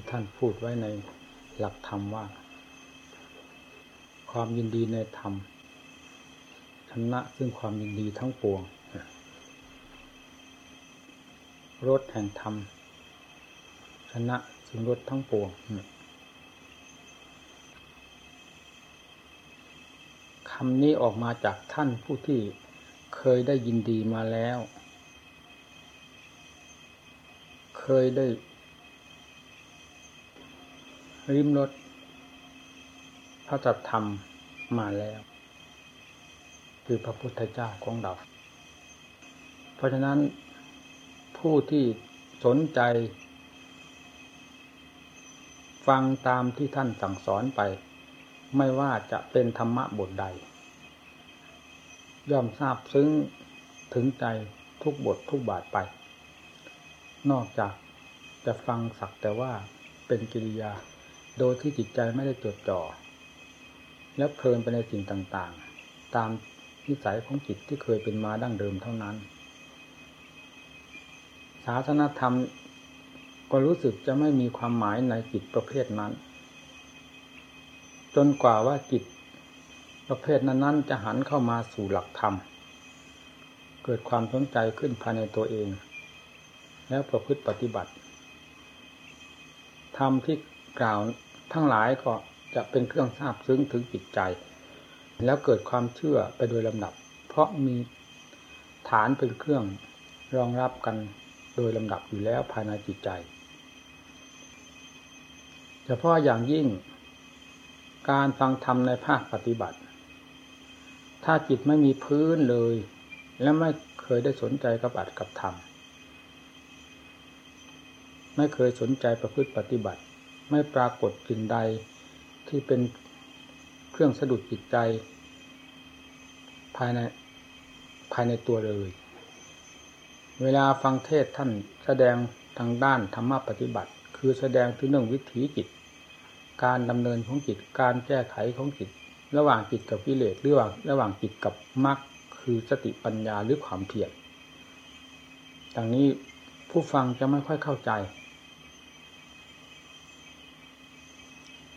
ที่ท่านพูดไว้ในหลักธรรมว่า ความยินดีในธรรมชนะซึ่งความยินดีทั้งปวงรถแห่งธรรมชนะซึ่งรถทั้งปวงคำนี้ออกมาจากท่านผู้ที่เคยได้ยินดีมาแล้ว เคยได้ ริมรถพระจัตธรรมมาแล้ว คือพระพุทธเจ้าของเรา เพราะฉะนั้นผู้ที่สนใจ ฟังตามที่ท่านสั่งสอนไป ไม่ว่าจะเป็นธรรมะบทใด ย่อมทราบซึ้งถึงใจทุกบททุกบาทไป นอกจากจะฟังสักแต่ว่าเป็นกิริยา โดยที่จิตใจไม่ได้จดจ่อ และเพลินไปในสิ่งต่างๆ ตามนิสัยของจิตที่เคยเป็นมาดั้งเดิมเท่านั้น ศาสนธรรมก็รู้สึกจะไม่มีความหมายในจิตประเภทนั้น จนกว่าว่าจิตประเภทนั้นๆ จะหันเข้ามาสู่หลักธรรม เกิดความสนใจขึ้นภายในตัวเอง แล้วประพฤติปฏิบัติธรรมที่กล่าว ทั้งหลายก็จะเป็นเครื่องทราบซึ้งถึงจิตใจ แล้วเกิดความเชื่อไปโดยลำดับ เพราะมีฐานเป็นเครื่องรองรับกันโดยลำดับอยู่แล้วภายในจิตใจเฉพาะอย่างยิ่ง การฟังธรรมในภาคปฏิบัติ ถ้าจิตไม่มีพื้นเลย และไม่เคยได้สนใจกับอัดกับธรรมไม่เคยสนใจประพฤติปฏิบัติ ไม่ปรากฏสิ่งใดที่เป็นเครื่องสะดุดจิตใจ ภายในภายในตัวเลย เวลาฟังเทศท่านแสดงทางด้านธรรมปฏิบัติ คือแสดงถึงเรื่องวิถีจิต การดำเนินของจิต การแก้ไขของจิต ระหว่างจิตกับวิเลศระหว่างระหว่างจิตกับมรรคคือสติปัญญาหรือความเพียรดังนี้ผู้ฟังจะไม่ค่อยเข้าใจ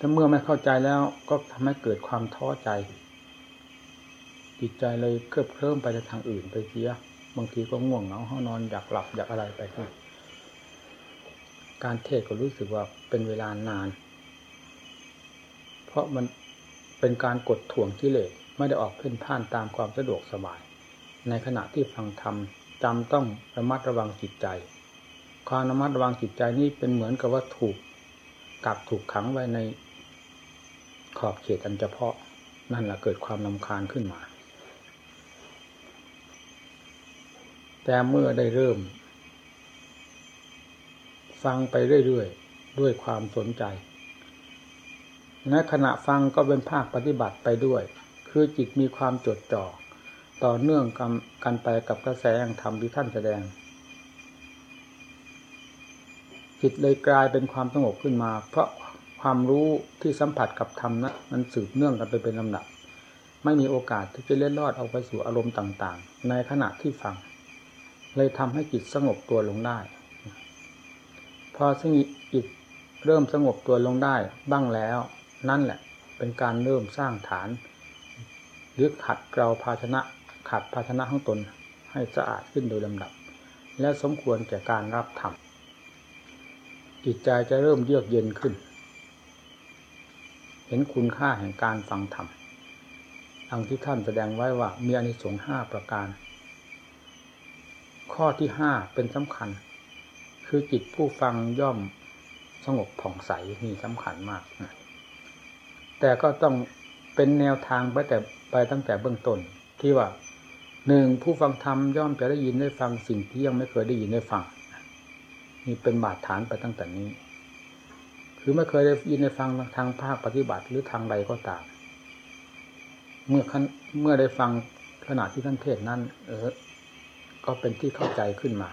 ถ้าเมื่อไม่เข้าใจแล้วก็ทำให้เกิดความท้อใจ จิตใจเลยเคลิบเคลิ้มไปในทางอื่นไปเสีย บางทีก็ง่วงเหงาห้องนอนอยากหลับอยากอะไรไปที่การเทศก็รู้สึกว่าเป็นเวลานาน เพราะมันเป็นการกดถ่วงกิเลสไม่ได้ออกเพ่นพ่านตามความสะดวกสบาย ในขณะที่ฟังธรรมจำต้องระมัดระวังจิตใจ ความระมัดระวังจิตใจนี้เป็นเหมือนกับว่าถูกกักถูกขังไว้ใน ขอบเขตอันเฉพาะนั่นแหละเกิดความลำคาญขึ้นมา แต่เมื่อได้เริ่ม ฟังไปเรื่อยๆ ด้วยความสนใจในขณะฟังก็เป็นภาคปฏิบัติไปด้วย คือจิตมีความจดจ่อต่อเนื่องกันกันไปกับกระแสแห่งธรรมที่ท่านแสดง จิตเลยกลายเป็นความสงบขึ้นมา เพราะ ความรู้ที่สัมผัสกับธรรมนะมันสืบเนื่องกันไปเป็นลำดับไม่มีโอกาสที่จะเล็ดลอดออกไปสู่อารมณ์ต่าง ๆ ในขณะที่ฟัง เลยทำให้จิตสงบตัวลงได้ พอสงบจิตเริ่มสงบตัวลงได้บ้างแล้ว นั่นแหละ เป็นการเริ่มสร้างฐานหรือขัดเกลาภาชนะขัดภาชนะของตนให้สะอาดขึ้นโดยลำดับ และสมควรแก่การรับธรรมจิตใจจะเริ่มเยือกเย็นขึ้น เห็นคุณค่าแห่งการฟังธรรมอังที่ท่านแสดงไว้ว่ามีอนิสงส์ห้าประการ ข้อที่ห้าเป็นสำคัญ คือจิตผู้ฟังย่อมสงบผ่องใสนี่สำคัญมาก แต่ก็ต้องเป็นแนวทางไปแต่ไปตั้งแต่เบื้องต้นที่ว่าหนึ่งผู้ฟังธรรมย่อมจะได้ยินได้ฟังสิ่งที่ยังไม่เคยได้ยินได้ฟังนี่เป็นบาดฐานไปตั้งแต่นี้ คือไม่เคยได้ยินได้ฟังทางภาคปฏิบัติหรือทางใดก็ตาม เมื่อเมื่อได้ฟังขณะที่ท่านเทศนั้น เออ ก็เป็นที่เข้าใจขึ้นมา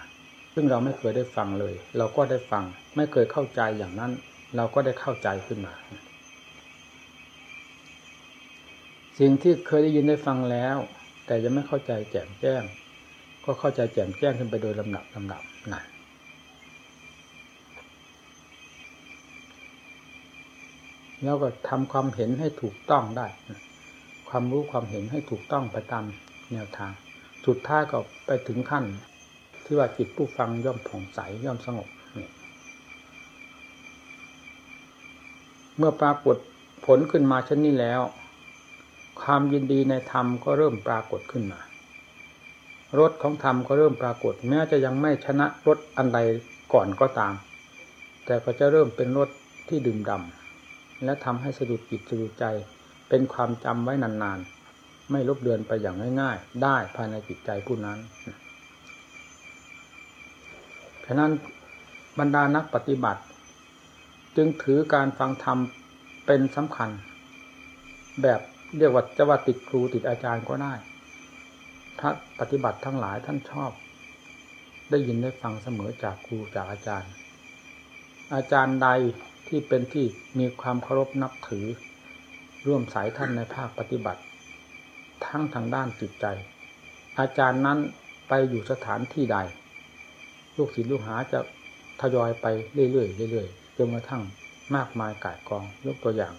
ซึ่งเราไม่เคยได้ฟังเลย เราก็ได้ฟัง ไม่เคยเข้าใจอย่างนั้น เราก็ได้เข้าใจขึ้นมา สิ่งที่เคยได้ยินได้ฟังแล้ว แต่ยังไม่เข้าใจแจ่มแจ้ง ก็เข้าใจแจ่มแจ้งขึ้นไปโดยลำดับลำดับนั่น แล้วก็ทำความเห็นให้ถูกต้องได้ ความรู้ความเห็นให้ถูกต้องไปตามแนวทาง สุดท้ายก็ไปถึงขั้น ที่ว่าจิตผู้ฟังย่อมผ่องใสย่อมสงบ เมื่อปรากฏผลขึ้นมาเช่นนี้แล้ว ความยินดีในธรรมก็เริ่มปรากฏขึ้นมารสของธรรมก็เริ่มปรากฏ แม้จะยังไม่ชนะรสอันใดก่อนก็ตาม แต่ก็จะเริ่มเป็นรสที่ดื่มดำ และทำให้สะดุดจิตสะดุดใจ เป็นความจำไว้นานๆ ไม่ลบเลือนไปอย่างง่ายๆ ได้ภายในจิตใจผู้นั้นฉะนั้นบรรดานักปฏิบัติ จึงถือการฟังธรรมเป็นสำคัญ แบบเรียกว่าจะว่าติดครูติดอาจารย์ก็ได้พระปฏิบัติทั้งหลายท่านชอบ ได้ยินได้ฟังเสมอจากครูจากอาจารย์ อาจารย์ใด ที่เป็นที่มีความเคารพนับถือ ร่วมสายท่านในภาคปฏิบัติ ทั้งทางด้านจิตใจ อาจารย์นั้นไปอยู่สถานที่ใด ลูกศิษย์ลูกหาจะทยอยไปเรื่อยๆเรื่อยๆจนกระทั่งมากมายกายกองยกตัวอย่าง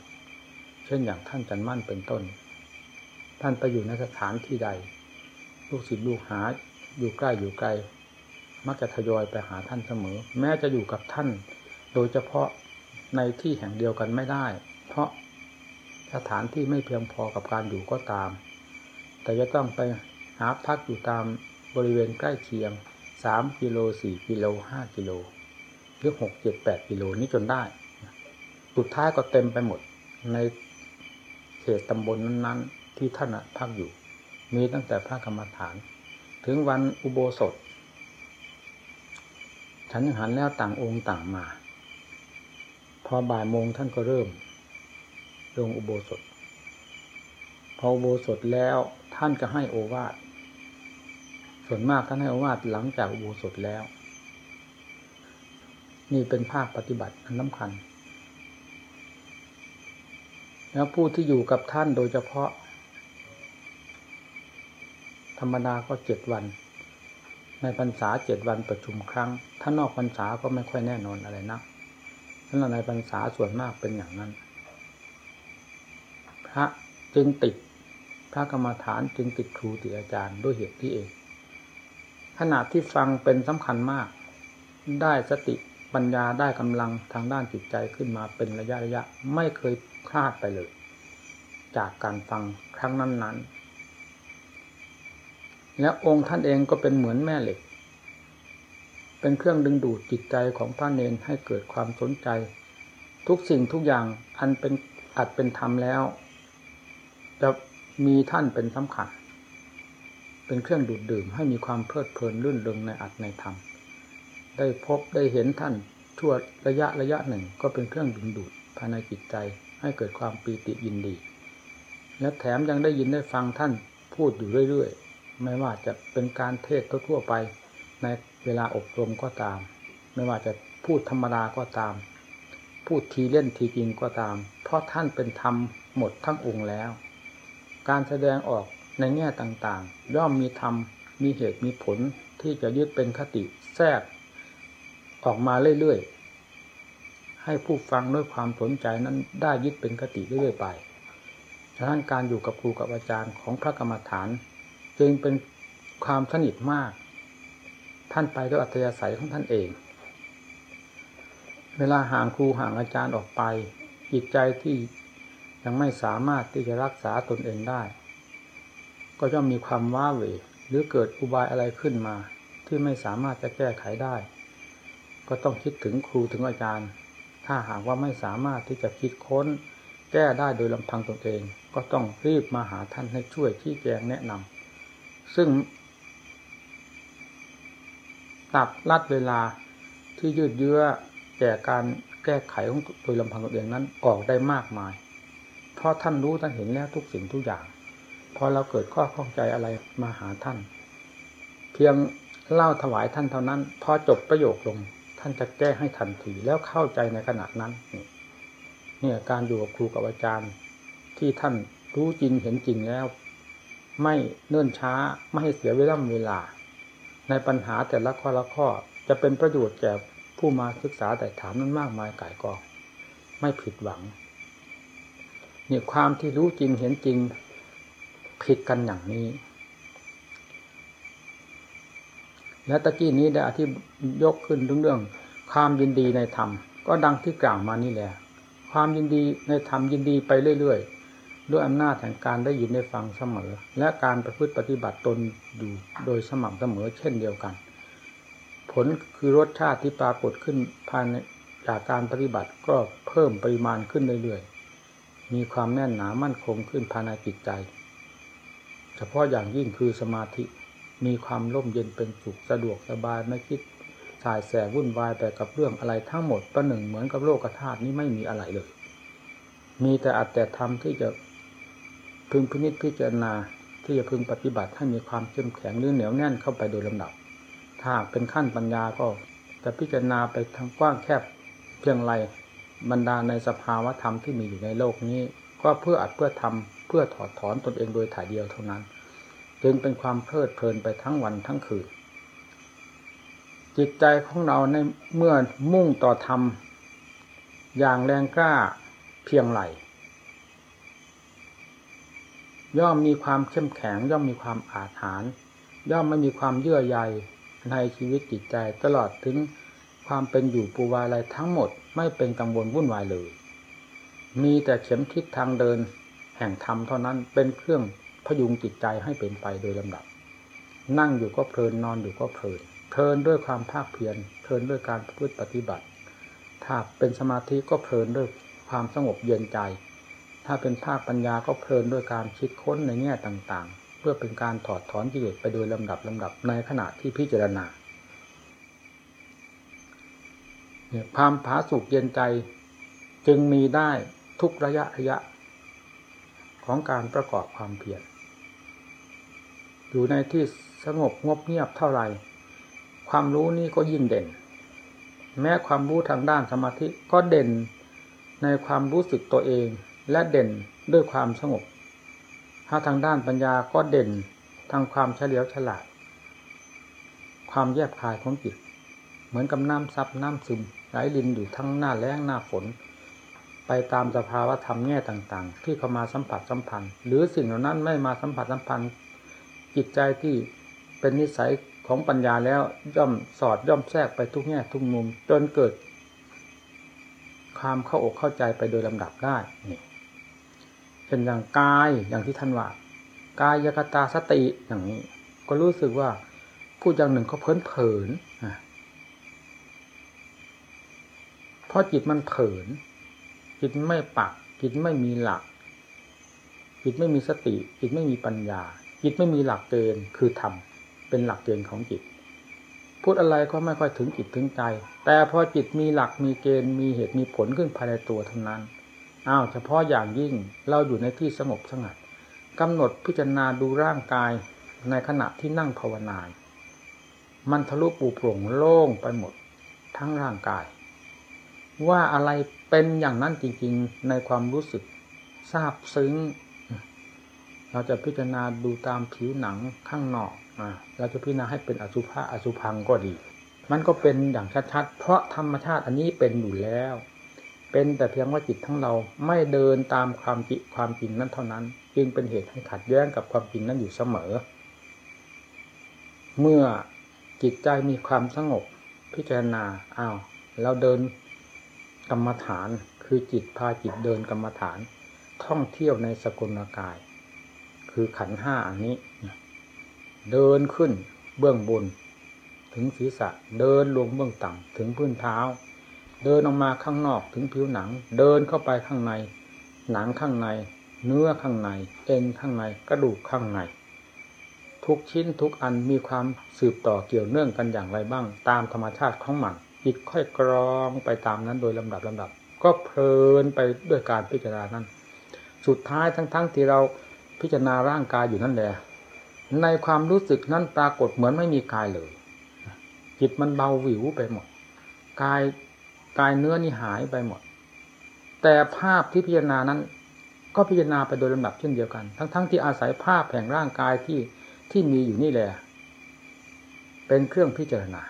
เช่นอย่างท่านจันมั่นเป็นต้น ท่านไปอยู่ในสถานที่ใด ลูกศิษย์ลูกหาอยู่ใกล้อยู่ไกลมักจะทยอยไปหาท่านเสมอ แม้จะอยู่กับท่าน โดยเฉพาะ ในที่แห่งเดียวกันไม่ได้ เพราะสถานที่ไม่เพียงพอกับการอยู่ก็ตาม แต่จะต้องไปหาพักอยู่ตามบริเวณใกล้เคียงสามกิโลสี่กิโลห้ากิโลหรือหกเจ็ดแปดกิโลนี้จนได้ สุดท้ายก็เต็มไปหมดในเขตตำบลนนั้น ๆ ที่ท่านพักอยู่ มีตั้งแต่พระกรรมฐาน ถึงวันอุโบสถ ฉันยังหันแล้วต่างองค์ต่างมา พอบ่ายโมงท่านก็เริ่ม ลงอุโบสถ พออุโบสถแล้วท่านจะให้โอวาทส่วนมากท่านให้โอวาทหลังจากอุโบสถแล้ว นี่เป็นภาคปฏิบัติอันสำคัญ แล้วผู้ที่อยู่กับท่านโดยเฉพาะ ธรรมดาก็เจ็ดวัน ในพรรษาเจ็ดวันประชุมครั้ง ถ้านอกพรรษาก็ไม่ค่อยแน่นอนอะไรนัก นั่นในพรรษาส่วนมากเป็นอย่างนั้น พระจึงติดพระกรรมฐานจึงติดครูติดอาจารย์ด้วยเหตุที่เองขณะที่ฟังเป็นสำคัญมาก ได้สติปัญญาได้กำลังทางด้านจิตใจขึ้นมาเป็นระยะระยะไม่เคยพลาดไปเลย จากการฟังครั้งนั้นๆ และองค์ท่านเองก็เป็นเหมือนแม่เหล็ก เป็นเครื่องดึงดูดจิตใจของพระเนนให้เกิดความสนใจ ทุกสิ่งทุกอย่างอันเป็นอัดเป็นธรรมแล้ว จะมีท่านเป็นสำคัญ เป็นเครื่องดูดดื่มให้มีความเพลิดเพลินรื่นเริงในอัดในธรรม ได้พบได้เห็นท่านชั่วระยะระยะหนึ่งก็เป็นเครื่องดึงดูดภายในจิตใจให้เกิดความปีติยินดี และแถมยังได้ยินได้ฟังท่านพูดอยู่เรื่อยๆ ไม่ว่าจะเป็นการเทศทั่วไป ในเวลาอบรมก็ตาม ไม่ว่าจะพูดธรรมดาก็ตาม พูดทีเล่นทีจริงก็ตาม เพราะท่านเป็นธรรมหมดทั้งองค์แล้ว การแสดงออกในแง่ต่างๆ ย่อมมีธรรมมีเหตุมีผลที่จะยึดเป็นคติแทรกออกมาเรื่อยๆ ให้ผู้ฟังด้วยความสนใจนั้นได้ยึดเป็นคติเรื่อยๆไปฉะนั้นการอยู่กับครูกับอาจารย์ของพระกรรมฐาน จึงเป็นความสนิทมาก ท่านไปด้วยอัธยาศัยของท่านเอง เวลาห่างครูห่างอาจารย์ออกไป จิตใจที่ยังไม่สามารถที่จะรักษาตนเองได้ ก็จะมีความว้าเหวหรือเกิดอุบายอะไรขึ้นมา ที่ไม่สามารถจะแก้ไขได้ ก็ต้องคิดถึงครูถึงอาจารย์ ถ้าหากว่าไม่สามารถที่จะคิดค้น แก้ได้โดยลำพังตนเอง ก็ต้องรีบมาหาท่านให้ช่วยที่แจงแนะนำซึ่ง ตัดลัดเวลาที่ยืดเยื้อแก่การแก้ไขของโดยลำพังตัวเองนั้นออกได้มากมาย เพราะท่านรู้ท่านเห็นแล้วทุกสิ่งทุกอย่าง พอเราเกิดข้อข้องใจอะไรมาหาท่าน เพียงเล่าถวายท่านเท่านั้น พอจบประโยคลง ท่านจะแก้ให้ทันทีแล้วเข้าใจในขณะนั้นเนี่ยการอยู่กับครูกับอาจารย์ ที่ท่านรู้จริงเห็นจริงแล้ว ไม่เนื่นช้าไม่ให้เสียเวลาเวลา ในปัญหาแต่ละข้อละข้อจะเป็นประโยชน์แก่ผู้มาศึกษาแต่ถามนั้นมากมายก่ายกองไม่ผิดหวังเนี่ยความที่รู้จริงเห็นจริงผิดกันอย่างนี้ และตะกี้นี้ได้อธิยกขึ้นเรื่อง ความยินดีในธรรม ก็ดังที่กล่าวมานี่แหละ ความยินดีในธรรมยินดีไปเรื่อยๆ ด้วยอำนาจแห่งการได้ยินได้ฟังเสมอ และการประพฤติปฏิบัติตนอยู่โดยสม่ำเสมอเช่นเดียวกัน ผลคือรสชาติที่ปรากฏขึ้นภายในจากการปฏิบัติก็เพิ่มปริมาณขึ้นเรื่อยๆ มีความแน่นหนามั่นคงขึ้นภายในจิตใจ เฉพาะอย่างยิ่งคือสมาธิมีความร่มเย็นเป็นสุขสะดวกสบายไม่คิดสายแสวุ่นวายไปกับเรื่องอะไรทั้งหมดประหนึ่งเหมือนกับโลกธาตุนี้ไม่มีอะไรเลย มีแต่อัตแต่ธรรมที่จะ พึงพินิจพิจารณาที่จะพึงปฏิบัติให้มีความเข้มแข็งหรือเหนียวแน่นเข้าไปโดยลำดับ ถ้าเป็นขั้นปัญญาก็จะพิจารณาไปทางกว้างแคบเพียงไรบรรดาในสภาวะธรรมที่มีอยู่ในโลกนี้ ก็เพื่ออัดเพื่อทำเพื่อถอดถอนตนเองโดยถ่ายเดียวเท่านั้น จึงเป็นความเพลิดเพลินไปทั้งวันทั้งคืน จิตใจของเราในเมื่อมุ่งต่อธรรมอย่างแรงกล้าเพียงไร ย่อมมีความเข้มแข็ง ย่อมมีความอาถรรพ์ย่อมไม่มีความเยื่อใยในชีวิตจิตใจตลอดถึงความเป็นอยู่ปูวาอะไรทั้งหมดไม่เป็นกังวลวุ่นวายเลย มีแต่เข็มทิศทางเดิน แห่งธรรมเท่านั้นเป็นเครื่องพยุงจิตใจให้เป็นไปโดยลำดับ นั่งอยู่ก็เพลินนอนอยู่ก็เพลินเพลินด้วยความภาคเพียรเพลินด้วยการพูดปฏิบัติ ถ้าเป็นสมาธิก็เพลินด้วยความสงบเย็นใจ ถ้าเป็นภาคปัญญาก็เพลินด้วยการคิดค้นในแง่ต่างๆ เพื่อเป็นการถอดถอนกิเลสไปโดยลำดับลำดับในขณะที่พิจารณาความผาสุกเย็นใจจึงมีได้ทุกระยะระยะ ของการประกอบความเพียรอยู่ในที่สงบงบเงียบเท่าไหร่ ความรู้นี้ก็ยิ่งเด่น แม้ความรู้ทางด้านสมาธิก็เด่นในความรู้สึกตัวเอง และเด่นด้วยความสงบ ถ้าทางด้านปัญญาก็เด่นทางความเฉลียวฉลาด ความแยบคายของจิต เหมือนกับน้ำซับน้ำซึมไหลลินอยู่ทั้งหน้าแล้งหน้าฝน ไปตามสภาวะธรรมแง่ต่างๆ ที่เข้ามาสัมผัสสัมพันธ์ หรือสิ่งเหล่านั้นไม่มาสัมผัสสัมพันธ์ จิตใจที่เป็นนิสัยของปัญญาแล้วย่อมสอดย่อมแทรกไปทุกแง่ทุกมุมจนเกิด ความเข้าอกเข้าใจไปโดยลำดับได้นี่ เป็นอย่างกายอย่างที่ท่านว่ากายยกตาสติอย่างนี้ ก็รู้สึกว่าพูดอย่างหนึ่งก็เพ้นเผินเพราะจิตมันเผิน จิตไม่ปัก จิตไม่มีหลัก จิตไม่มีสติ จิตไม่มีปัญญา จิตไม่มีหลักเกณฑ์คือธรรมเป็นหลักเกณฑ์ของจิต พูดอะไรก็ไม่ค่อยถึงจิตถึงใจ แต่พอจิตมีหลักมีเกณฑ์มีเหตุมีผลขึ้นภายในตัวเท่านั้น อ้าวเฉพาะอย่างยิ่งเราอยู่ในที่สงบสงัดกำหนดพิจารณาดูร่างกายในขณะที่นั่งภาวนา มันทะลุปูโปร่งโล่งไปหมดทั้งร่างกาย ว่าอะไรเป็นอย่างนั้นจริงๆในความรู้สึกทราบซึ้ง เราจะพิจารณาดูตามผิวหนังข้างนอกเราจะพิจารณาให้เป็นอสุภะอสุพังก็ดี มันก็เป็นอย่างชัดๆ เพราะธรรมชาติอันนี้เป็นอยู่แล้ว เป็นแต่เพียงว่าจิตทั้งเราไม่เดินตามความจิความจริงนั้นเท่านั้น จึงเป็นเหตุให้ขัดแย้งกับความจริงนั้นอยู่เสมอ เมื่อจิตใจมีความสงบพิจารณาอ้าวเราเดินกรรมฐานคือจิตพาจิตเดินกรรมฐาน ท่องเที่ยวในสกุลกาย คือขันห้าอันนี้ เดินขึ้นเบื้องบน ถึงศีรษะเดินลงเบื้องต่ำถึงพื้นเท้า เดินออกมาข้างนอกถึงผิวหนัง เดินเข้าไปข้างใน หนังข้างใน เนื้อข้างในเอ็นข้างในกระดูกข้างใน ทุกชิ้นทุกอันมีความสืบต่อเกี่ยวเนื่องกันอย่างไรบ้าง ตามธรรมชาติของมันจิตค่อยกรองไปตามนั้นโดยลำดับลำดับ ก็เพลินไปด้วยการพิจารณานั้น สุดท้ายทั้งๆทที่เราพิจารณาร่างกายอยู่นั่นแหละในความรู้สึกนั้นปรากฏเหมือนไม่มีกายเลย จิตมันเบาหวิวไปหมดกาย กายเนื้อนี่หายไปหมด แต่ภาพที่พิจารณานั้น ก็พิจารณาไปโดยลำดับเช่นเดียวกัน ทั้งๆทที่อาศัยภาพแห่งร่างกายที่ที่มีอยู่นี่แหละเป็นเครื่องพิจารณา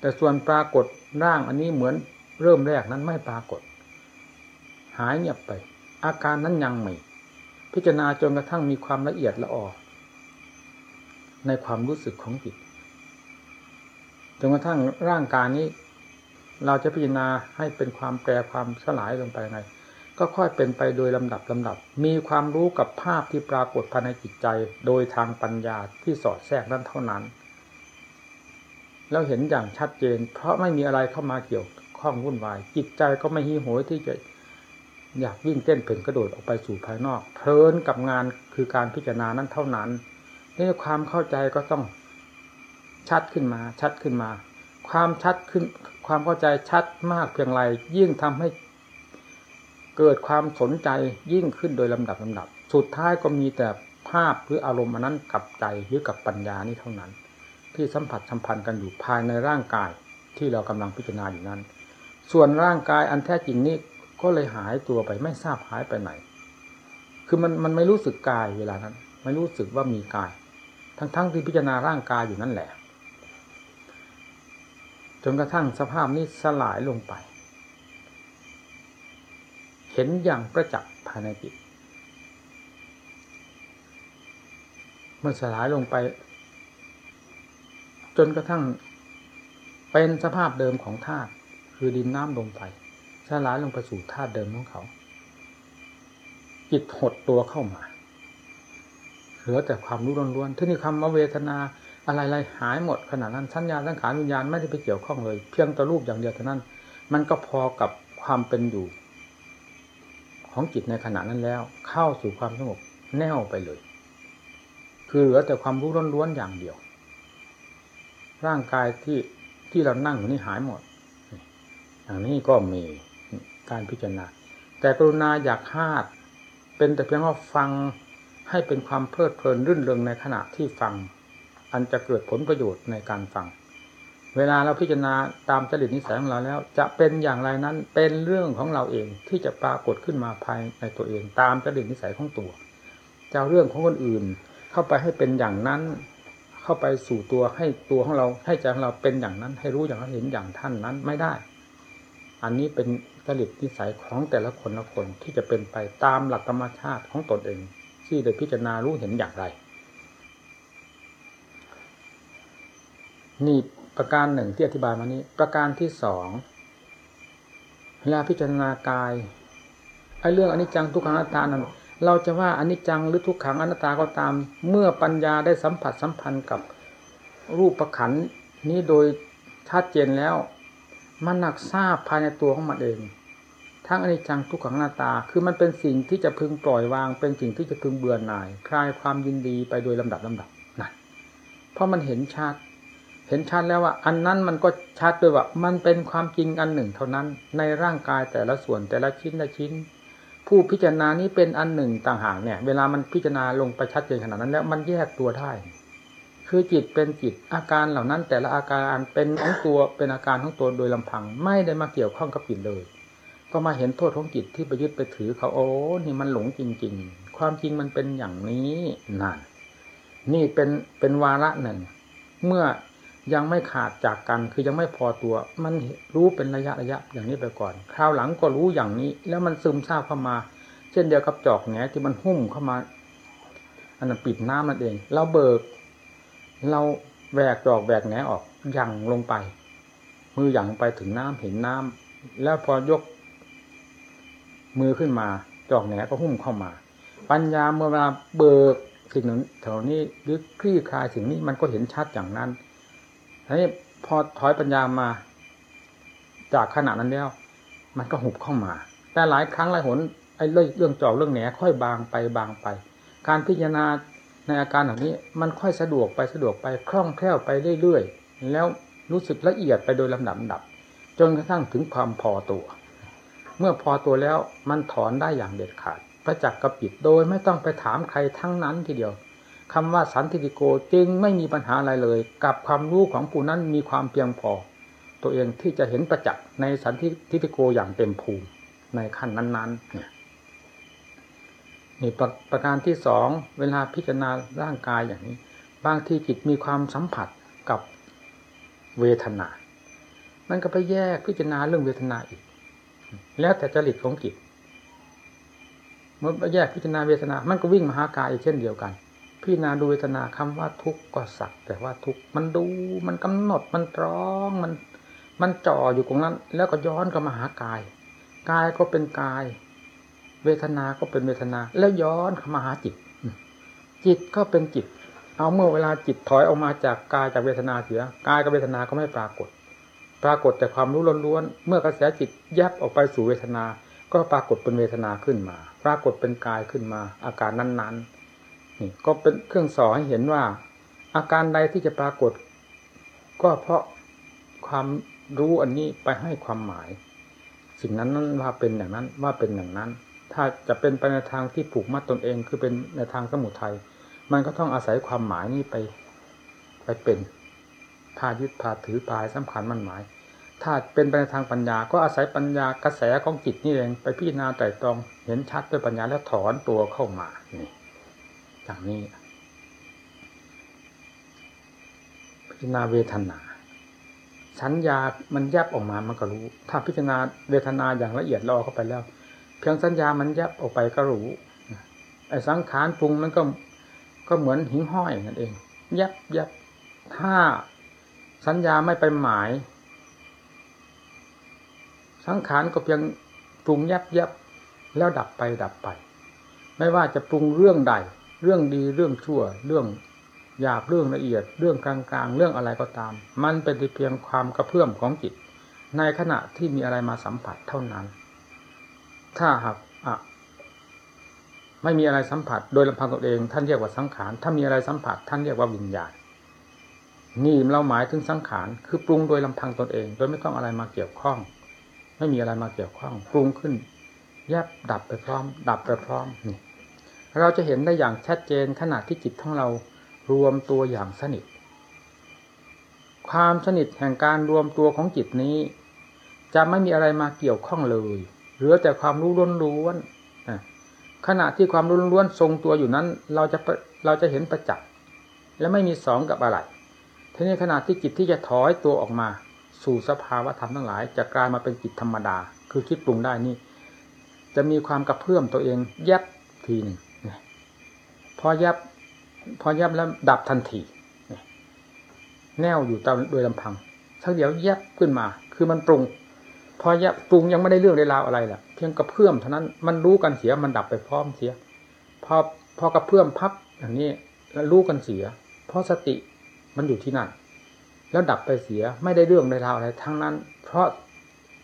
แต่ส่วนปรากฏร่างอันนี้เหมือนเริ่มแรกนั้นไม่ปรากฏ หายเงียบไป อาการนั้นยังไม่พิจารณาจนกระทั่งมีความละเอียดละออในความรู้สึกของจิต จนกระทั่งร่างกายนี้ เราจะพิจารณาให้เป็นความแปรความสลายลงไปไง ก็ค่อยเป็นไปโดยลำดับลำดับ มีความรู้กับภาพที่ปรากฏภายในจิตใจ โดยทางปัญญาที่สอดแทรกนั้นเท่านั้น แล้วเห็นอย่างชัดเจน เพราะไม่มีอะไรเข้ามาเกี่ยวข้องวุ่นวาย จิตใจก็ไม่หิโหยที่จะอยากวิ่งเต้นเพ่นกระโดดออกไปสู่ภายนอก เพลินกับงานคือการพิจารณานั้นเท่านั้นนี่ความเข้าใจก็ต้อง ชัดขึ้นมา ชัดขึ้นมา ความชัดขึ้น ความเข้าใจชัดมากเพียงไรยิ่งทำให้เกิดความสนใจยิ่งขึ้นโดยลำดับลำดับ สุดท้ายก็มีแต่ภาพหรืออารมณ์นั้นกับใจหรือกับปัญญานี้เท่านั้น ที่สัมผัสสัมพันธ์กันอยู่ภายในร่างกายที่เรากำลังพิจารณาอยู่นั้น ส่วนร่างกายอันแท้จริงนี้ก็เลยหายตัวไปไม่ทราบหายไปไหน คือมันมันไม่รู้สึกกายเวลานั้น ไม่รู้สึกว่ามีกาย ทั้งๆทที่พิจารณาร่างกายอยู่นั่นแหละ นกระทั่งสภาพนี้สลายลงไป เห็นอย่างประจักษ์ภายในจิตเมื่อสลายลงไป จนกระทั่งเป็นสภาพเดิมของธาตุคือดินน้ำลมไฟสลายลงไปสู่ธาตุเดิมของเขาจิตหดตัวเข้ามาเหลือแต่ความรู้ล้วนๆที่นี่คำว่าเวทนา อะไรๆหายหมดขนาดนั้นสัญญาสังขารวิญญาณไม่ได้ไปเกี่ยวข้องเลย เพียงแต่รูปอย่างเดียวเท่านั้น มันก็พอกับความเป็นอยู่ ของจิตในขณะนั้นแล้ว เข้าสู่ความสงบแน่วไปเลย คือเหลือแต่ความรู้ล้วนๆอย่างเดียว ร่างกายที่ที่เรานั่งอยู่นี่หายหมดอย่างนี้ก็มีการพิจารณา แต่กรุณาอยากหาด เป็นแต่เพียงว่าฟังให้เป็นความเพลิดเพลินรื่นเริงในขณะที่ฟัง อันจะเกิดผลประโยชน์ในการฟัง เวลาเราพิจารณาตามจริตนิสัยของเราแล้ว จะเป็นอย่างไรนั้นเป็นเรื่องของเราเองที่จะปรากฏขึ้นมาภายในตัวเอง ตามจริตนิสัยของตัวจะเรื่องของคนอื่น เข้าไปให้เป็นอย่างนั้น เข้าไปสู่ตัวให้ตัวของเราให้ใจของเราเป็นอย่างนั้น ให้รู้อย่างนั้นเห็นอย่างท่านนั้นไม่ได้ อันนี้เป็นจริตนิสัยของแต่ละคนละคนที่จะเป็นไปตามหลักธรรมชาติของตนเอง ที่ได้พิจารณารู้เห็นอย่างไร นี่ประการหนึ่งที่อธิบายมานี้ ประการที่สองเวลาพิจารณากายไอ้เรื่องอนิจจังทุกขังอนัตตานั้นเราจะว่าอนิจจังหรือทุกขังอนัตตาก็ตาม เมื่อปัญญาได้สัมผัสสัมพันธ์กับรูปประขันนี้โดยชัดเจนแล้ว มันหนักทราบภายในตัวของมันเอง ทั้งอนิจจังทุกขังหน้าตา คือมันเป็นสิ่งที่จะพึงปล่อยวาง เป็นสิ่งที่จะพึงเบื่อหน่าย คลายความยินดีไปโดยลำดับลำดับนั่นเพราะมันเห็นชัด เห็นชัดแล้วว่า อันนั้นมันก็ชัดด้วยว่า มันเป็นความจริงอันหนึ่งเท่านั้น ในร่างกายแต่ละส่วนแต่ละชิ้นละชิ้น ผู้พิจารณานี้เป็นอันหนึ่งต่างหากเนี่ย เวลามันพิจารณาลงไปชัดเจนขนาดนั้น แล้วมันแยกตัวได้คือจิตเป็นจิตอาการเหล่านั้น แต่ละอาการเป็นของตัวเป็นอาการของตัวโดยลำพัง ไม่ได้มาเกี่ยวข้องกับจิตเลย ก็มาเห็นโทษของจิตที่ไปยึดไปถือเขาโอ้นี่มันหลงจริง ๆ ความจริงมันเป็นอย่างนี้นั่นนี่เป็นเป็นวาระหนึ่ง เมื่อ ยังไม่ขาดจากกันคือยังไม่พอตัว มันรู้เป็นระยะระยะอย่างนี้ไปก่อน คราวหลังก็รู้อย่างนี้ แล้วมันซึมซาบเข้ามา เช่นเดียวกับจอกแหนที่มันหุ้มเข้ามา อันนั้นปิดน้ำมันเอง เราเบิก เราแหวกจอกแหวกแหนออกยั่งลงไป มือหยั่งไปถึงน้ำเห็นน้ำแล้วพอยก มือขึ้นมา จอกแหนก็หุ้มเข้ามา ปัญญาเมื่อเวลาเบิกสิ่งนั้นแถวนี้หรือคลี่คลายสิ่งนี้มันก็เห็นชัดอย่างนั้น นี้พอถอยปัญญามา จากขณะนั้นแล้ว มันก็หุบเข้ามา แต่หลายครั้งหลายหนไอ้เรื่องจอกเรื่องแหนค่อยบางไปบางไป การพิจารณาในอาการเหล่านี้ มันค่อยสะดวกไปสะดวกไปคล่องแคล่วไปเรื่อยๆแล้วรู้สึกละเอียดไปโดยลำดับดับ จนกระทั่งถึงความพอตัว เมื่อพอตัวแล้วมันถอนได้อย่างเด็ดขาดประจักษ์กับจิตโดยไม่ต้องไปถามใครทั้งนั้นทีเดียว คำว่าสันติโกจึงไม่มีปัญหาอะไรเลย กับความรู้ของผู้นั้นมีความเพียงพอ ตัวเองที่จะเห็นประจักษ์ในสันติโกอย่างเต็มภูมิในขั้นนั้นๆเนี่ยนี่ประประการที่สองเวลาพิจารณาร่างกายอย่างนี้ บางทีจิตมีความสัมผัสกับเวทนา มันก็ไปแยกพิจารณาเรื่องเวทนาอีก แล้วแต่จริตของจิตเมื่อแยกพิจารณาเวทนา มันก็วิ่งมาหากายอีกเช่นเดียวกัน พิจารณาดูเวทนาคำว่าทุกข์ก็สัก แต่ว่าทุกข์มันดูมันกำหนดมันตรองมัน มันจ่ออยู่ตรงนั้น แล้วก็ย้อนก็มาหากาย กายก็เป็นกาย เวทนาก็เป็นเวทนา แล้วย้อนเข้ามาหาจิต จิตก็เป็นจิต เอาเมื่อเวลาจิตถอยออกมาจากกายจากเวทนาเสียกายกับเวทนาก็ไม่ปรากฏ ปรากฏแต่ความรู้ล้วนๆเมื่อกระแสจิตแยบออกไปสู่เวทนา ก็ปรากฏเป็นเวทนาขึ้นมา ปรากฏเป็นกายขึ้นมา อาการนั้นๆ นี่ก็เป็นเครื่องสอนให้เห็นว่า อาการใดที่จะปรากฏ ก็เพราะความรู้อันนี้ไปให้ความหมาย สิ่งนั้นนั้นว่าเป็นอย่างนั้นว่าเป็นอย่างนั้น ถ้าจะเป็นไปในทางที่ผูกมัดตนเอง คือเป็นในทางสมุทัยมันก็ต้องอาศัยความหมายนี้ไป ไปเป็นพายึดพาถือปลายสำคัญมันหมาย ถ้าเป็นไปในทางปัญญา ก็อาศัยปัญญากระแสของจิตนี่เองไปพิจารณาไตรตรองเห็นชัดด้วยปัญญาแล้วถอนตัวเข้ามานี่ อย่างนี้ พิจารณาเวทนาสัญญามันแยบออกมามันก็รู้ ถ้าพิจารณาเวทนาอย่างละเอียดรอเข้าไปแล้ว เพียงสัญญามันแยบออกไปก็รู้ไอ้สังขารปรุงมันก็ก็เหมือนหิ่งห้อยนั่นเอง แยบแยบถ้าสัญญาไม่ไปหมาย สังขารก็เพียงปรุงแยบแยบแล้วดับไปดับไป ไม่ว่าจะปรุงเรื่องใด เรื่องดีเรื่องชั่ว เรื่องหยาบเรื่องละเอียด เรื่องกลางๆ เรื่องอะไรก็ตาม มันเป็นเพียงความกระเพื่อมของจิต ในขณะที่มีอะไรมาสัมผัสเท่านั้น ถ้าหากอะไม่มีอะไรสัมผัส โดยลำพังตัวเองท่านเรียกว่าสังขาร ถ้ามีอะไรสัมผัส ท่านเรียกว่าวิญญาณ นี่เราหมายถึงสังขาร คือปรุงโดยลำพังตนเอง โดยไม่ต้องอะไรมาเกี่ยวข้อง ไม่มีอะไรมาเกี่ยวข้อง ปรุงขึ้น แยบดับไปพร้อม ดับไปพร้อมนี่ เราจะเห็นได้อย่างชัดเจนขณะที่จิตของเรารวมตัวอย่างสนิท ความสนิทแห่งการรวมตัวของจิตนี้ จะไม่มีอะไรมาเกี่ยวข้องเลย เหลือแต่ความรู้ล้วนๆขณะที่ความรู้ล้วนทรงตัวอยู่นั้น เราจะเราจะเห็นประจักษ์และไม่มีสองกับอะไรทีนี้ขณะที่จิตที่จะถอยตัวออกมา สู่สภาวะธรรมทั้งหลาย จะกลายมาเป็นจิตธรรมดา คือคิดปรุงได้นี่ จะมีความกระเพื่อมตัวเองแยบทีหนึ่ง พอแยบพอยับแล้วดับทันทีแนวอยู่ตามโดยลำพังสักเดี๋ยวแยบขึ้นมา คือมันปรุง พอแยบปรุงยังไม่ได้เรื่องได้ราวอะไรแหละเพียงกระเพื่อมเท่านั้นมันรู้กันเสียมันดับไปพร้อมเสีย พอพอกระเพื่อมพับอย่างนี้แล้วรู้กันเสีย เพราะสติมันอยู่ที่นั่น แล้วดับไปเสียไม่ได้เรื่องได้ราวอะไร ทั้งนั้น เพราะ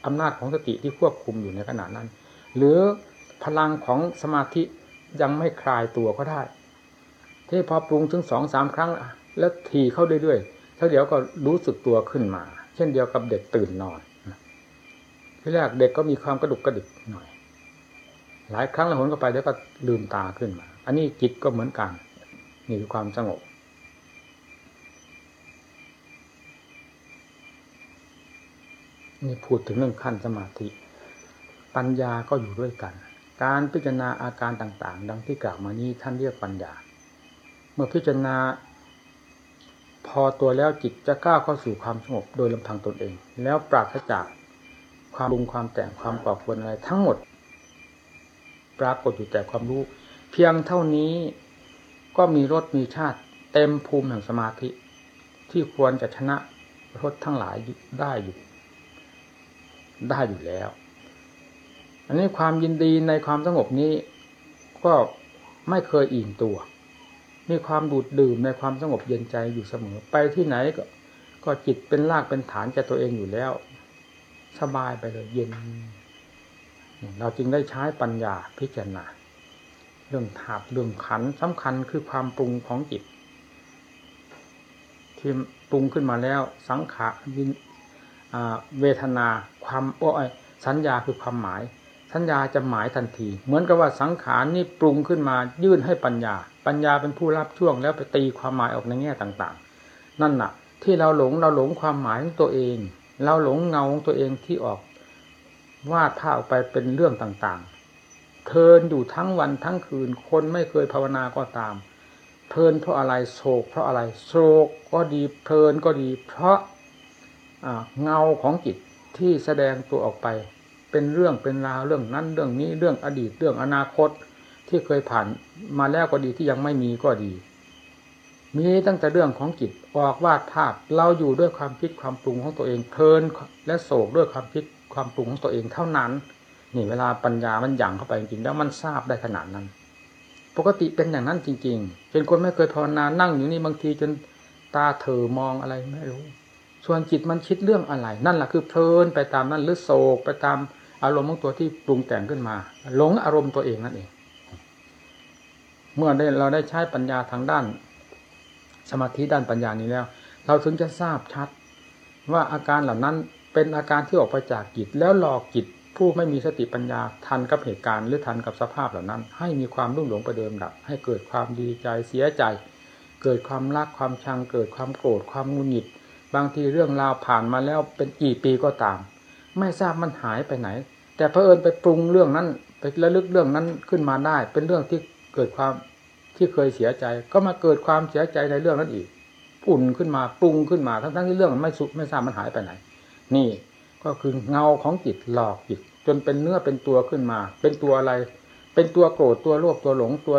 อำนาจของสติที่ควบคุมอยู่ในขณะนั้น หรือพลังของสมาธิยังไม่คลายตัวก็ได้ ที่พอปรุงถึงสองสามครั้ง แล้วทีเข้าเรื่อยๆแล้วเดี๋ยวก็รู้สึกตัวขึ้นมา เช่นเดียวกับเด็กตื่นนอนที่แรกเด็กก็มีความกระดุกกระดิกหน่อย หลายครั้งแล้วหนก็ไปแล้วก็ลืมตาขึ้นมา อันนี้จิตก็เหมือนกันนี่คือความสงบนี่พูดถึงเรื่องขั้นสมาธิ ปัญญาก็อยู่ด้วยกัน การพิจารณาอาการต่างๆ ดังที่กล่าวมานี้ท่านเรียกปัญญา เมื่อพิจารณา พอตัวแล้วจิตจะก้าวเข้าสู่ความสงบโดยลำพังตนเอง แล้วปราศจากความรุงความแต่งความก่อควรอะไรทั้งหมด ปรากฏอยู่แต่ความรู้ เพียงเท่านี้ก็มีรสมีชาติเต็มภูมิแห่งสมาธิ ที่ควรจะชนะรสทั้งหลายได้อยู่ ได้อยู่แล้ว อันนี้ความยินดีในความสงบนี้ ก็ไม่เคยอิ่มตัว มีความดูดดื่มในความสงบเย็นใจอยู่เสมอ ไปที่ไหนก็ก็จิตเป็นรากเป็นฐานแก่ตัวเองอยู่แล้ว สบายไปเลยเย็น เราจึงได้ใช้ปัญญาพิจารณาเรื่องถาบเรื่องขันสำคัญคือความปรุงของจิตที่ปรุงขึ้นมาแล้ว สังขารเวทนาความโอ้ยสัญญาคือความหมาย สัญญาจะหมายทันที เหมือนกับว่าสังขารนี่ปรุงขึ้นมายื่นให้ปัญญา ปัญญาเป็นผู้รับช่วงแล้วไปตีความหมายออกในแง่ต่างๆ นั่นน่ะที่เราหลงเราหลงความหมายของตัวเอง เราหลงเงาของตัวเองที่ออกวาดภาพออกไปเป็นเรื่องต่างๆเพลินอยู่ทั้งวันทั้งคืน คนไม่เคยภาวนาก็ตาม เพลินเพราะอะไรโศก เพราะอะไรโศกก็ดีเพลินก็ดี เพราะเงาของจิตที่แสดงตัวออกไป เป็นเรื่องเป็นราวเรื่องนั้นเรื่องนี้เรื่องอดีตเรื่องอนาคตที่เคยผ่านมาแล้วก็ดีที่ยังไม่มีก็ดี มีตั้งแต่เรื่องของจิตออกวาดภาพเราอยู่ด้วยความคิดความปรุงของตัวเองเพลินและโศกด้วยความคิดความปรุงของตัวเองเท่านั้น นี่เวลาปัญญามันหยั่งเข้าไปจริงๆแล้วมันทราบได้ขนาดนั้น ปกติเป็นอย่างนั้นจริงๆเป็นคนไม่เคยภาวนานั่งอยู่นี่บางทีจนตาเถอมองอะไรไม่รู้ ส่วนจิตมันคิดเรื่องอะไร นั่นแหละคือเพลินไปตามนั้นหรือโศกไปตาม อารมณ์ของตัวที่ปรุงแต่งขึ้นมาหลงอารมณ์ตัวเองนั่นเอง เมื่อได้เราได้ใช้ปัญญาทางด้าน สมาธิด้านปัญญานี้แล้ว เราถึงจะทราบชัด ว่าอาการเหล่านั้นเป็นอาการที่ออกไปจากจิตแล้วหลอกจิตผู้ไม่มีสติปัญญาทันกับเหตุการณ์หรือทันกับสภาพเหล่านั้น ให้มีความรุ่งหลงประเดิมดับ ให้เกิดความดีใจเสียใจ เกิดความรักความชัง เกิดความโกรธความงุนหงิด บางทีเรื่องราวผ่านมาแล้วเป็นกี่ปีก็ตาม ไม่ทราบมันหายไปไหน แต่เพอเอิญไปปรุงเรื่องนั้น ไประลึกเรื่องนั้นขึ้นมาได้ เป็นเรื่องที่เกิดความที่เคยเสียใจ ก็มาเกิดความเสียใจในเรื่องนั้นอีกปุ่นขึ้นมาปรุงขึ้นมาทั้งๆที่เรื่องมันไม่สุไม่ทราบมันหายไปไหน นี่ก็คือเงาของจิตหลอกจิตจนเป็นเนื้อเป็นตัวขึ้นมา เป็นตัวอะไร เป็นตัวโกรธตัวโลภตัวหลงตัว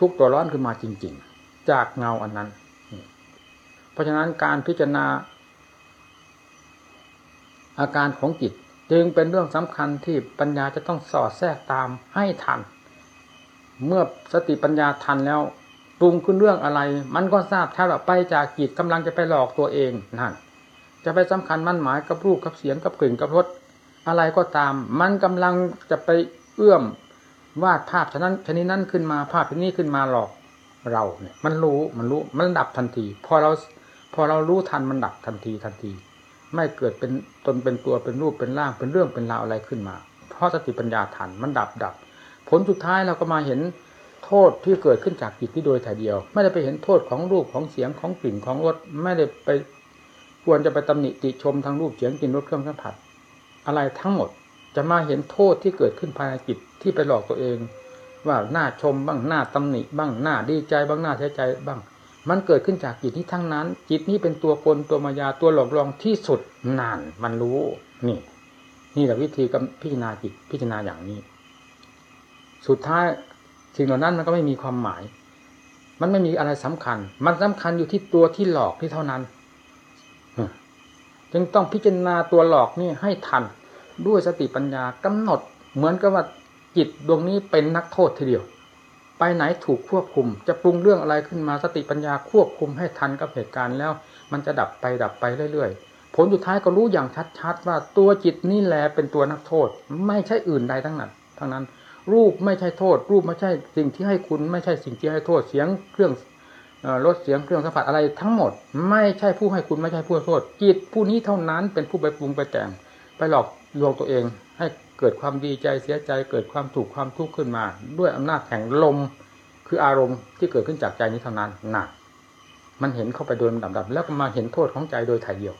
ทุกตัวร้อนขึ้นมาจริง ๆ จากเงาอันนั้น เพราะฉะนั้นการพิจารณาอาการของจิต จึงเป็นเรื่องสำคัญที่ปัญญาจะต้องสอดแทรกตามให้ทัน เมื่อสติปัญญาทันแล้วปรุงขึ้นเรื่องอะไร มันก็ทราบชัดว่าไปจากจิตกำลังจะไปหลอกตัวเองนั่นจะไปสำคัญมั่นหมายกับรูปกับเสียงกับกลิ่นกับรสอะไรก็ตาม มันกำลังจะไปเอื้อมวาดภาพฉะนั้นชนิดนั้นขึ้นมาภาพชนี้ขึ้นมาหลอกเราเนี่ย มันรู้มันรู้มันดับทันที พอเราพอเรารู้ทันมันดับทันทีทันที ไม่เกิดเป็นตนเป็นตัวเป็นรูปเป็นร่างเป็นเรื่องเป็นราวอะไรขึ้นมา เพราะสติปัญญาทันมันดับดับ ผลสุดท้ายเราก็มาเห็นโทษที่เกิดขึ้นจากจิตที่โดยถ่ายเดียว ไม่ได้ไปเห็นโทษของรูปของเสียงของกลิ่นของรสไม่ได้ไปควรจะไปตำหนิติชมทางรูปเสียงกลิ่นรสเครื่องสัมผัส อะไรทั้งหมดจะมาเห็นโทษที่เกิดขึ้นภายในจิตที่ไปหลอกตัวเอง ว่าหน้าชมบ้างหน้าตำหนิบ้างหน้าดีใจบ้างหน้าเสียใจบ้าง มันเกิดขึ้นจากจิตนี้ทั้งนั้น จิตนี้เป็นตัวกลตัวมายาตัวหลอกลวงที่สุดนานมันรู้ นี่ นี่แหละวิธีกพิจารณาจิตพิจารณาอย่างนี้ สุดท้ายสิ่งเหล่านั้นมันก็ไม่มีความหมาย มันไม่มีอะไรสำคัญ มันสำคัญอยู่ที่ตัวที่หลอกที่เท่านั้นจึงต้องพิจารณาตัวหลอกนี่ให้ทันด้วยสติปัญญากำหนด เหมือนกับว่าจิตดวงนี้เป็นนักโทษทีเดียว ไปไหนถูกควบคุม จะปรุงเรื่องอะไรขึ้นมาสติปัญญาควบคุมให้ทันกับเหตุการณ์แล้ว มันจะดับไปดับไปเรื่อยๆ ผลสุดท้ายก็รู้อย่างชัดๆ ว่าตัวจิตนี่แหละเป็นตัวนักโทษ ไม่ใช่อื่นใดทั้งนั้นทั้งนั้น รูปไม่ใช่โทษ รูปไม่ใช่สิ่งที่ให้คุณไม่ใช่สิ่งที่ให้โทษเสียงเครื่องลดเสียงเครื่องสัมผัสอะไรทั้งหมด ไม่ใช่ผู้ให้คุณไม่ใช่ผู้โทษจิตผู้นี้เท่านั้นเป็นผู้ไปปรุงไปแต่ง ไปหลอกลวงตัวเองให้ เกิดความดีใจเสียใจ เกิดความถูกความทุกข์ขึ้นมา ด้วยอำนาจแห่งลม คืออารมณ์ที่เกิดขึ้นจากใจนี้เท่านั้นหนักมันเห็นเข้าไปโดยลำดับแล้วก็มาเห็นโทษของใจโดยถ่ายเดียว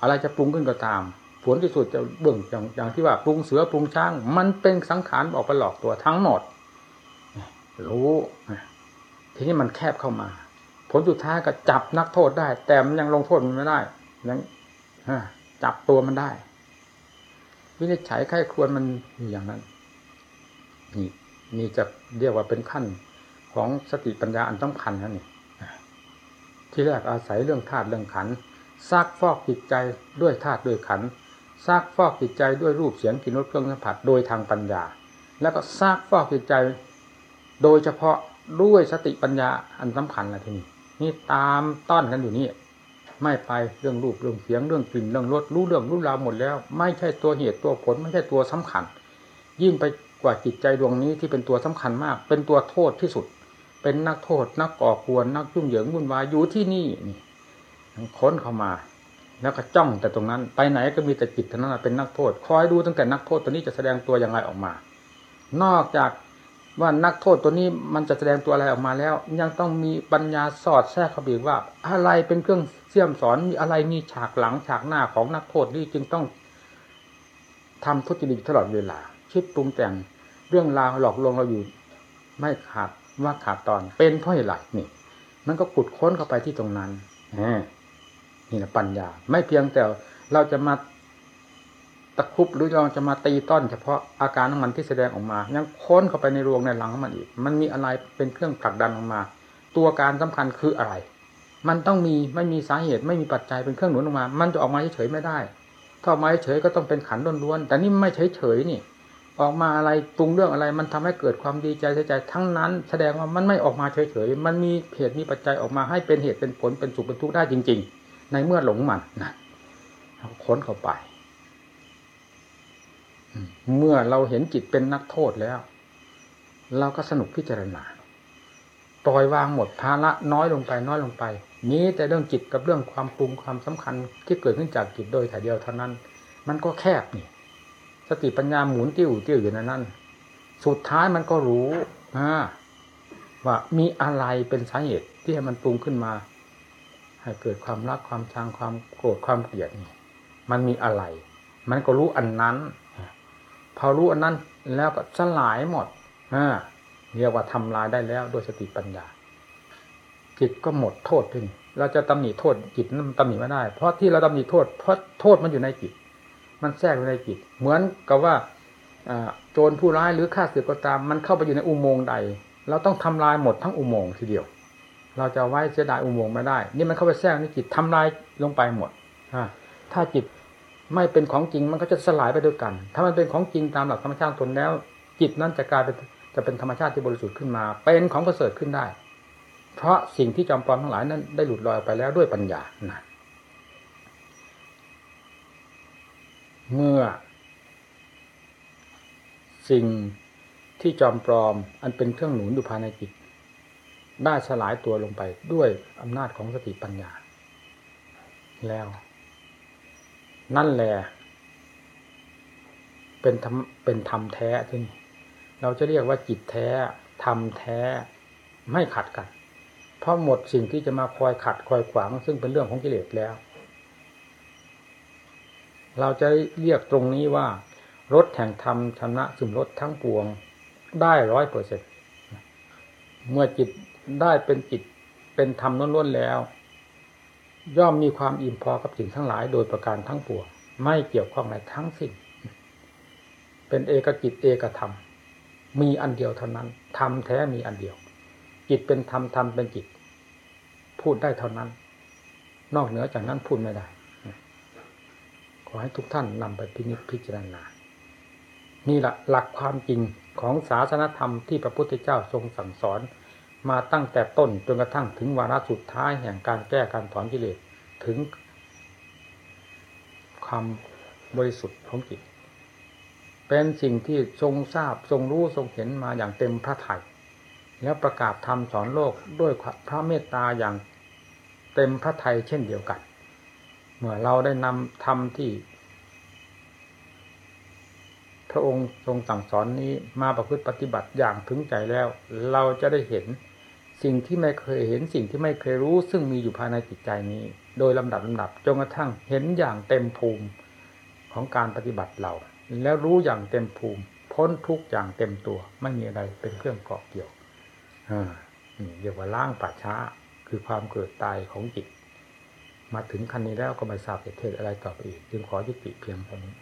อะไรจะปรุงขึ้นก็ตาม ผลที่สุดจะเบิ่งอย่างอย่างที่ว่าปรุงเสือปรุงช้าง มันเป็นสังขารออกไปหลอกตัวทั้งหมดรู้ทีนี้มันแคบเข้ามา ผลสุดท้ายก็จับนักโทษได้ แต่มันยังลงโทษมันไม่ได้ยังจับตัวมันได้ วินิจฉัยไข้ควรมันอย่างนั้น นี่นี่จะเรียกว่าเป็นขั้นของสติปัญญาอันสำคัญนั่นนี่ที่แรกอาศัยเรื่องธาตุเรื่องขันซักฟอกจิตใจด้วยธาตุด้วยขันซักฟอกจิตใจด้วยรูปเสียงกลิ่นรสเครื่องสัมผัสโดยทางปัญญา แล้วก็ซักฟอกจิตใจ โดยเฉพาะด้วยสติปัญญาอันสำคัญนะทีนี้นี่ตามต้อนกันอยู่นี่ ไม่ไปเรื่องรูปเรื่องเสียงเรื่องกลิ่นเรื่องรสรู้เรื่องรู้ราวหมดแล้ว ไม่ใช่ตัวเหตุตัวผล ไม่ใช่ตัวสำคัญ ยิ่งไปกว่าจิตใจดวงนี้ที่เป็นตัวสำคัญมาก เป็นตัวโทษที่สุด เป็นนักโทษ นักก่อควรนักยุ่งเหยิงวุ่นวายอยู่ที่นี่นี่ค้นเข้ามา แล้วก็จ้องแต่ตรงนั้น ไปไหนก็มีแต่จิตเท่านั้นเป็นนักโทษ คอยดูตั้งแต่นักโทษตัวนี้จะแสดงตัวอย่างไรออกมา นอกจาก ว่านักโทษตัวนี้มันจะแสดงตัวอะไรออกมาแล้ว ยังต้องมีปัญญาสอดแทรกเข้าไปว่า อะไรเป็นเครื่องเสี่ยมสอนมีอะไรมีฉากหลังฉากหน้าของนักโทษนี่จึงต้องทำทุจริตตลอดเวลา คิดปรุงแต่งเรื่องราวหลอกลวงเราอยู่ ไม่ขาดว่าขาดตอน เป็นเพราะเหตุไรนี่ มันก็ขุดค้นเข้าไปที่ตรงนั้นนี่แหละปัญญา ไม่เพียงแต่เราจะมา ตะคุบหรือเราจะมาตีต้อนเฉพาะอาการของมันที่แสดงออกมา ยังค้นเข้าไปในรวงในหลังของมันอีก มันมีอะไรเป็นเครื่องผลักดันออกมา ตัวการสำคัญคืออะไร มันต้องมีไม่มีสาเหตุไม่มีปัจจัยเป็นเครื่องหนุนออกมา มันจะออกมาเฉยๆไม่ได้ถ้าออกมาเฉยๆก็ต้องเป็นขันล้วนๆแต่นี่ไม่เฉยๆนี่ ออกมาอะไรปรุงเรื่องอะไร มันทำให้เกิดความดีใจเสียใจทั้งนั้น แสดงว่ามันไม่ออกมาเฉยๆมันมีเหตุมีปัจจัยออกมาให้เป็นเหตุเป็นผลเป็นสุขเป็นทุกข์ได้จริง ๆ ในเมื่อหลงมันนะค้นเข้าไป เมื่อเราเห็นจิตเป็นนักโทษแล้ว เราก็สนุกพิจารณาปล่อยวางหมดภาระน้อยลงไปน้อยลงไป นี้แต่เรื่องจิตกับเรื่องความปรุงความสำคัญที่เกิดขึ้นจากจิตโดยถ่ายเดียวเท่านั้น มันก็แคบนี่สติปัญญาหมุนติ้วติ้วอยู่ในนั้น สุดท้ายมันก็รู้ว่ามีอะไรเป็นสาเหตุที่ให้มันปรุงขึ้นมา ให้เกิดความรักความชังความโกรธความเกลียดนี่มันมีอะไร มันก็รู้อันนั้น พอรู้อันนั้นแล้วก็สลายหมดอ่าเรียกว่าทำลายได้แล้วโดยสติปัญญา จิตก็หมดโทษถึงเราจะตำหนิโทษจิตนั้นตำหนิไม่ได้ เพราะที่เราตำหนิโทษ เพราะโทษมันอยู่ในจิต มันแทรกอยู่ในจิต เหมือนกับว่าโจรผู้ร้ายหรือฆ่าเสือก็ตาม มันเข้าไปอยู่ในอุโมงค์ใด เราต้องทำลายหมดทั้งอุโมงค์ทีเดียว เราจะไว้เสียดายอุโมงค์ไม่ได้ นี่มันเข้าไปแทรกในจิตทำลายลงไปหมดถ้าจิต ไม่เป็นของจริงมันก็จะสลายไปด้วยกัน ถ้ามันเป็นของจริงตามหลักธรรมชาติตนแล้ว จิตนั้นจะกลายเป็นจะเป็นธรรมชาติที่บริสุทธิ์ขึ้นมา เป็นของประเสริฐขึ้นได้ เพราะสิ่งที่จอมปลอมทั้งหลายนั้นได้หลุดลอยไปแล้วด้วยปัญญานะเมื่อ สิ่งที่จอมปลอม อันเป็นเครื่องหนุนอยู่ภายในจิตได้สลายตัวลงไปด้วยอำนาจของสติปัญญา แล้ว นั่นแหละเป็นธรรมเป็นธรรมแท้ที่นี่เราจะเรียกว่าจิตแท้ธรรมแท้ไม่ขัดกัน เพราะหมดสิ่งที่จะมาคอยขัดคอยขวาง ซึ่งเป็นเรื่องของกิเลสแล้ว เราจะเรียกตรงนี้ว่ารถแห่งธรรมชนะสึมรถทั้งปวงได้ร้อยเปอร์เซ็นเมื่อจิตได้เป็นจิตเป็นธรรมล้วนๆแล้ว ย่อมมีความอิ่มพอกับสิ่งทั้งหลายโดยประการทั้งปวงไม่เกี่ยวข้องอะไรทั้งสิ้น เป็นเอกจิตเอกธรรม มีอันเดียวเท่านั้นธรรมแท้มีอันเดียว จิตเป็นธรรมธรรมเป็นจิต พูดได้เท่านั้น นอกเหนือจากนั้นพูดไม่ได้ ขอให้ทุกท่านนำไปพินิจพิจารณานี่แหละหลักความจริงของศาสนธรรมที่พระพุทธเจ้าทรงสั่งสอน มาตั้งแต่ต้นจนกระทั่งถึงวาระสุดท้ายแห่งการแก้การถอนกิเลสถึงความบริสุทธิ์ของจิตเป็นสิ่งที่ทรงทราบทรงรู้ทรงเห็นมาอย่างเต็มพระทยัยแล้วประกาศธรรมสอนโลกด้วยพระเมตตาอย่างเต็มพระทัยเช่นเดียวกัน เมื่อเราได้นำธรรมที่ พระองค์ทรงสั่งสอนนี้มาประพฤติปฏิบัติอย่างถึงใจแล้ว เราจะได้เห็น สิ่งที่ไม่เคยเห็นสิ่งที่ไม่เคยรู้ ซึ่งมีอยู่ภายในจิตใจนี้ โดยลำดับลำดับจนกระทั่งเห็นอย่างเต็มภูมิของการปฏิบัติเรา แล้วรู้อย่างเต็มภูมิ พ้นทุกอย่างเต็มตัว ไม่มีอะไรเป็นเครื่องเกาะเกี่ยวนี่เรียกว่าล้างป่าช้าคือความเกิดตายของจิต มาถึงคันนี้แล้วก็ไม่ทราบเหตุอะไรต่อไปอีก จึงขอยุติเพียงเท่านี้